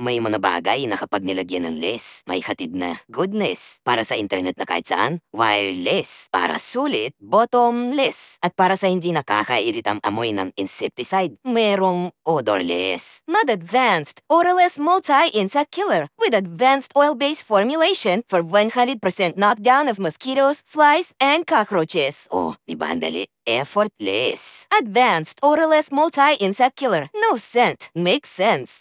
May mga bagay na kapag nilagyan ng less, may hatid na goodness. Para sa internet na kahit saan, wireless. Para sulit, bottomless. At para sa hindi nakakairitang amoy ng insecticide, merong odorless. Not advanced, odorless multi-insect killer with advanced oil-based formulation for 100% knockdown of mosquitoes, flies, and cockroaches. Oh, di ba ang dali? Effortless. Advanced odorless multi-insect killer. No scent. Makes sense.